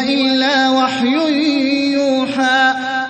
إلا وحي